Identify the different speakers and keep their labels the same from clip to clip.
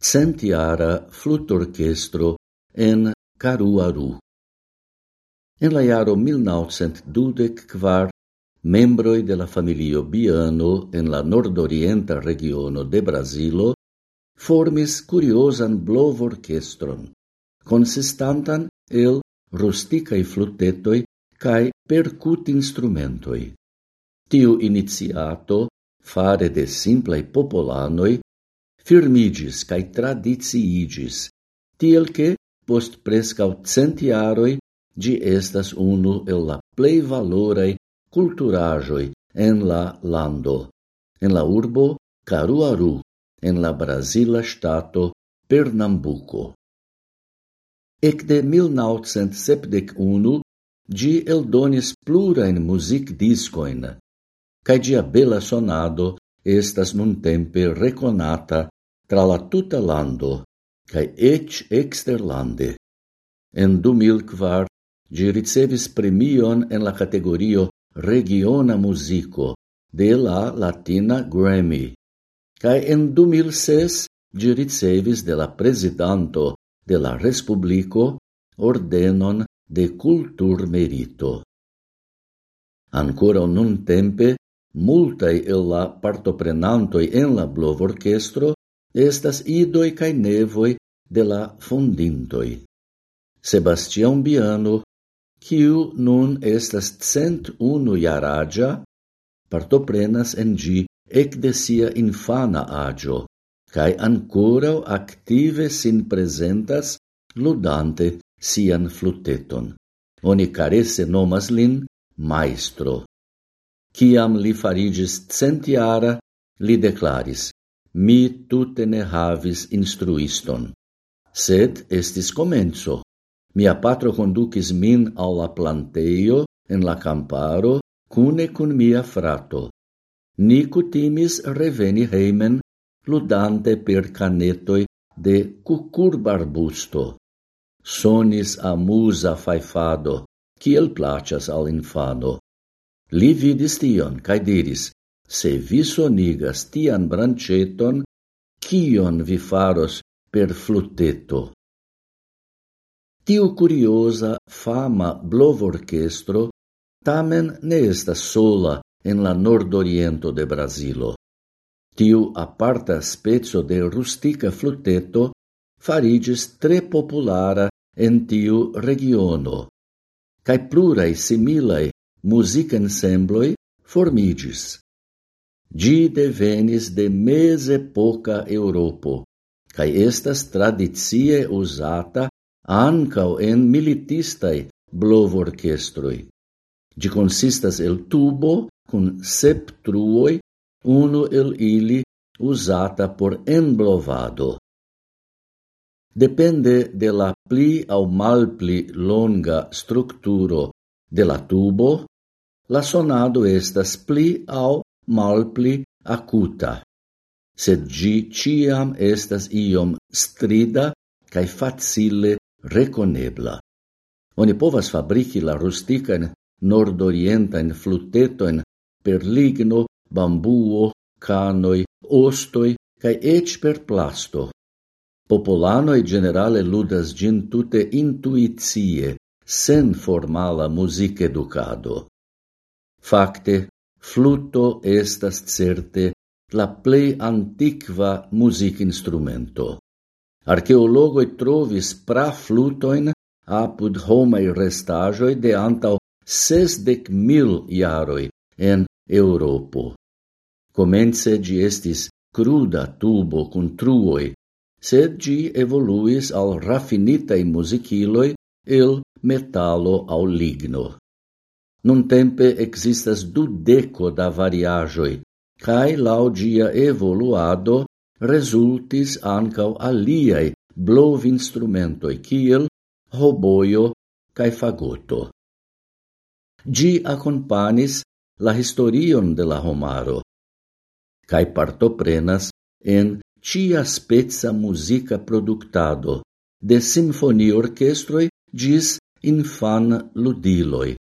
Speaker 1: centiara flutorchestro en Caruaru. En la iaro 1924, membroi de la familio Biano en la nordorienta regiono de Brasilo formis curiosan blovorchestron, consistantan el rusticae flutetoi cae percut instrumentoi. Tiu iniziato, fare de simplei popolanoi, firmigis cae tradiciigis, tiel che, post prescau centiaroi, gi estas unu el la plei valorai culturajoi en la lando, en la urbo Caruaru, en la Brasila stato Pernambuco. Ecde 1971 gi eldonis plurain music discoin, cae gia bela sonado estas nun tempe reconata tra la tuta lando, cae ec exterlande. En 2004 gi ricevis premion en la categorio Regiona Musico de la Latina Grammy, cae en 2006 gi ricevis de la Presidanto de la Respublico ordenon de cultur merito. Ancora nun tempe, multae el la partoprenantoi en la Blovorchestro estas idoi cae nevoi de la fundintoi. Sebastian Biano, quiu nun estas cent unu iaragia, partoprenas en gi ec de sia infana agio, cae ankoraŭ active sin presentas ludante sian fluteton. Oni carese nomas lin maestro. Ciam li farigis centiara, li declaris, Mi tute ne havis instruiston. Sed estis comenzo. Mia patro conducis min alla planteio en la camparo cune cun mia frato. Ni cutimis reveni heimen ludante per canetoi de cucurbarbusto. Sonis amusa faifado, kiel placas al infano. Li vidis tion, cae diris, se vi sonigas tian branceton, kion vi faros per fluteto? Tiu curiosa fama blovorchestro tamen ne estas sola en la nordoriento de Brasilo. Tiu aparta spezzo de rustica fluteto farigis tre populara en tiu regiono, cae plurai similae music ensembloi formigis. Gi devenis de mezepoca Europo, cae estas tradizie usata ancau en militistai blovorchestroi. Gi consistas el tubo cun sep truoi, uno el ili usata por emblovado. Depende de la pli au mal pli longa structuro de la tubo, la sonado estas pli au malpli acuta, sed gi ciam estas iom strida cae facile reconebla. Oni povas fabrici la rustican nordorientan flutetoen per ligno, bambuo, canoi, ostoi, cae ec per plasto. Popolanoi generale ludas gin tute intuizie, sen formala music educado. Fakte, Fluto estas certe la plei antiqua music instrumento. Archeologoi trovis praflutojn apud homai restajoi de antau sesdec mil iaroi en Europo. Comence gi estis cruda tubo cun truoi, sed gi evoluis al raffinitae musiciloi il metalo au ligno. Nun tempe existas du deco da variajoi, cae laugia evoluado resultis ancau aliai blov instrumentoi kiel roboio cae fagoto. Gi accompanis la historion de la homaro, cae partoprenas en cia spezza musica productado, de sinfoni orchestroi gis infan ludiloi,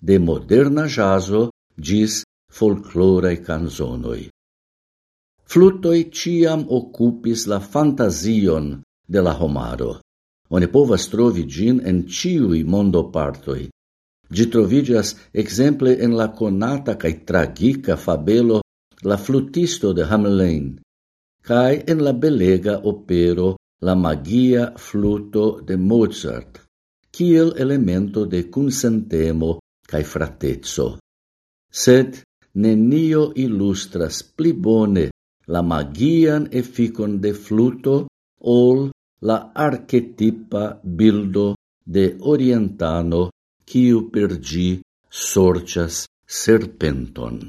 Speaker 1: de moderna jazo gis folclorae canzonoi. Flutoi ciam occupis la fantasion de la homaro. One povas trovi gin en ciui mondo partoi. Gi trovigas exemple en la conata cae tragica fabelo La flutisto de Hamelin, cae en la belega opero La magia fluto de Mozart, kiel elemento de consentemo cae fratezzo. Sed nenio illustras pli bone la magian efficon de fluto ol la archetipa bildo de orientano quiu per gi sorcias serpenton.